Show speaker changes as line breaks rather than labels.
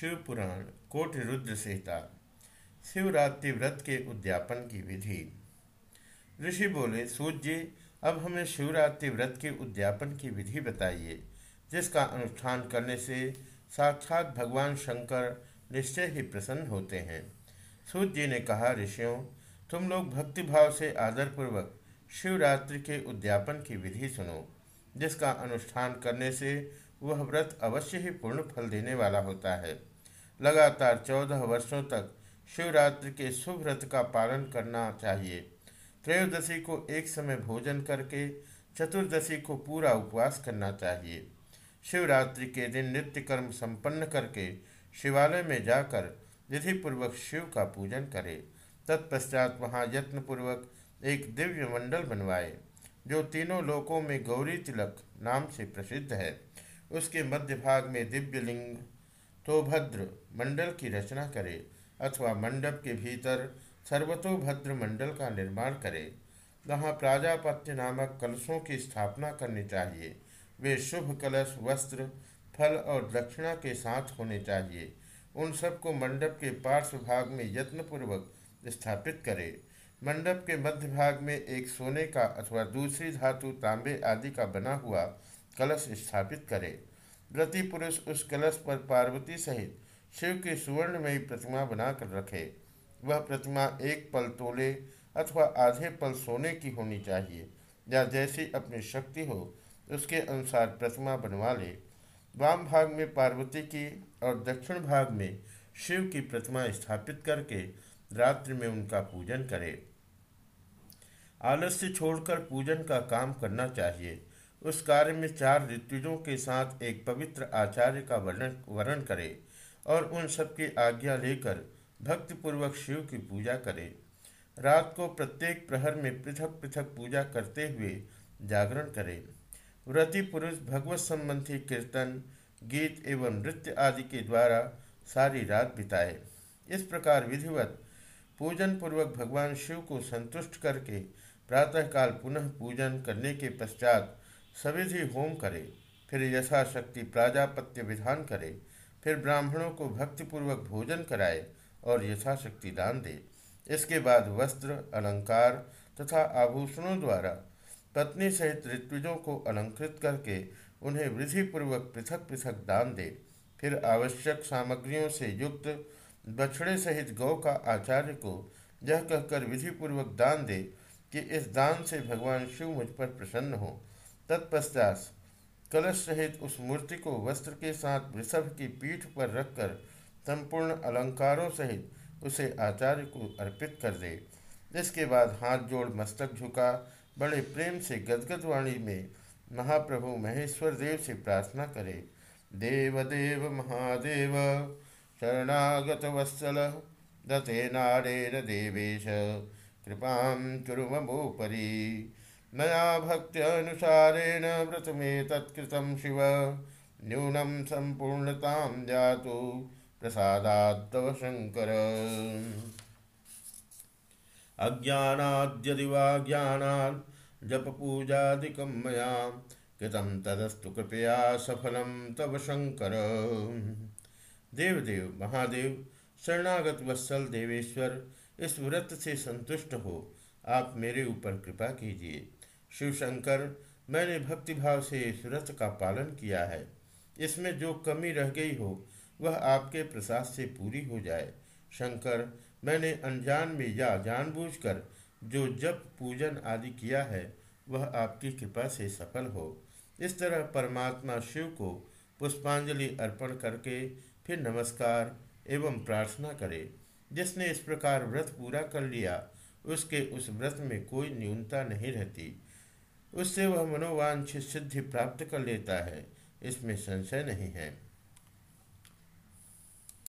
शिव पुराण कोटि रुद्र संहिता शिवरात्रि व्रत के उद्यापन की विधि। ऋषि बोले, सूर्य जी अब हमें शिवरात्रि व्रत के उद्यापन की विधि बताइए, जिसका अनुष्ठान करने से साक्षात भगवान शंकर निश्चय ही प्रसन्न होते हैं। सूर्य जी ने कहा, ऋषियों, तुम लोग भक्तिभाव से आदरपूर्वक शिवरात्रि के उद्यापन की विधि सुनो, जिसका अनुष्ठान करने से वह व्रत अवश्य ही पूर्ण फल देने वाला होता है। लगातार चौदह वर्षों तक शिवरात्रि के शुभ व्रत का पालन करना चाहिए। त्रयोदशी को एक समय भोजन करके चतुर्दशी को पूरा उपवास करना चाहिए। शिवरात्रि के दिन नित्य कर्म संपन्न करके शिवालय में जाकर विधि पूर्वक शिव का पूजन करें। तत्पश्चात वहाँ यत्नपूर्वक एक दिव्य मंडल बनवाए, जो तीनों लोकों में गौरी तिलक नाम से प्रसिद्ध है। उसके मध्य भाग में दिव्य लिंग तोभद्र मंडल की रचना करे अथवा मंडप के भीतर सर्वतोभद्र मंडल का निर्माण करे। वहाँ प्राजापत्य नामक कलशों की स्थापना करनी चाहिए। वे शुभ कलश, वस्त्र, फल और दक्षिणा के साथ होने चाहिए। उन सबको मंडप के पार्श्व भाग में यत्नपूर्वक स्थापित करे। मंडप के मध्य भाग में एक सोने का अथवा दूसरी धातु तांबे आदि का बना हुआ कलश स्थापित करे। व्रती पुरुष उस कलश पर पार्वती सहित शिव की सुवर्णमयी प्रतिमा बनाकर रखे। वह प्रतिमा एक पल तोले अथवा आधे पल सोने की होनी चाहिए, या जैसी अपनी शक्ति हो, उसके अनुसार प्रतिमा बनवा ले। वाम भाग में पार्वती की और दक्षिण भाग में शिव की प्रतिमा स्थापित करके रात्रि में उनका पूजन करे। आलस्य छोड़कर पूजन का काम करना चाहिए। उस कार्य में चार ऋतुजों के साथ एक पवित्र आचार्य का वर्णन वर्णन करे और उन सबकी आज्ञा लेकर भक्तिपूर्वक शिव की पूजा करे। रात को प्रत्येक प्रहर में पृथक पृथक पूजा करते हुए जागरण करे। व्रति पुरुष, भगवत संबंधी कीर्तन, गीत एवं नृत्य आदि के द्वारा सारी रात बिताए। इस प्रकार विधिवत पूजन पूर्वक भगवान शिव को संतुष्ट करके प्रातःकाल पुनः पूजन करने के पश्चात सविधि होम करे, फिर यथाशक्ति प्राजापत्य विधान करे, फिर ब्राह्मणों को भक्तिपूर्वक भोजन कराए और यथाशक्ति दान दे। इसके बाद वस्त्र, अलंकार तथा आभूषणों द्वारा पत्नी सहित ऋत्विजों को अलंकृत करके उन्हें विधिपूर्वक पृथक पृथक दान दे। फिर आवश्यक सामग्रियों से युक्त बछड़े सहित गौ का आचार्य को यह कहकर विधिपूर्वक दान दे कि इस दान से भगवान शिव मुझ पर प्रसन्न हो। तत्पश्चात कलश सहित उस मूर्ति को वस्त्र के साथ वृषभ की पीठ पर रखकर संपूर्ण अलंकारों सहित उसे आचार्य को अर्पित कर दे इसके बाद हाथ जोड़ मस्तक झुका, बड़े प्रेम से गदगद वाणी में महाप्रभु महेश्वर देव से प्रार्थना करे, देव देव, महादेव, शरणागत वत्सल, दते नारेर देवेश, कृपा कुरु नया भक्त्यनुसारेण व्रतमे तत्कृतं शिव। न्यूनं सम्पूर्णतां जातु। प्रसादात्तव शङ्कर। अज्ञानाद्यदि वा ज्ञानात् जपपूजादिकं मया। कृतं तदस्तु कृपया सफलं तव शंकर देवदेव, महादेव, शरणागत वत्सल देवेश्वर, इस व्रत से संतुष्ट हो। आप मेरे ऊपर कृपा कीजिए। शिव शंकर मैंने भक्तिभाव से इस व्रत का पालन किया है। इसमें जो कमी रह गई हो, वह आपके प्रसाद से पूरी हो जाए। शंकर, मैंने अनजान में या जानबूझकर जो जप, पूजन आदि किया है, वह आपकी कृपा से सफल हो। इस तरह परमात्मा शिव को पुष्पांजलि अर्पण करके फिर नमस्कार एवं प्रार्थना करे। जिसने इस प्रकार व्रत पूरा कर लिया, उसके उस व्रत में कोई न्यूनता नहीं रहती। उससे वह मनोवांछित सिद्धि प्राप्त कर लेता है। इसमें संशय नहीं है।